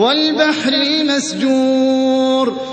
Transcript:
وَالْبَحْرِ الْمَسْجُورِ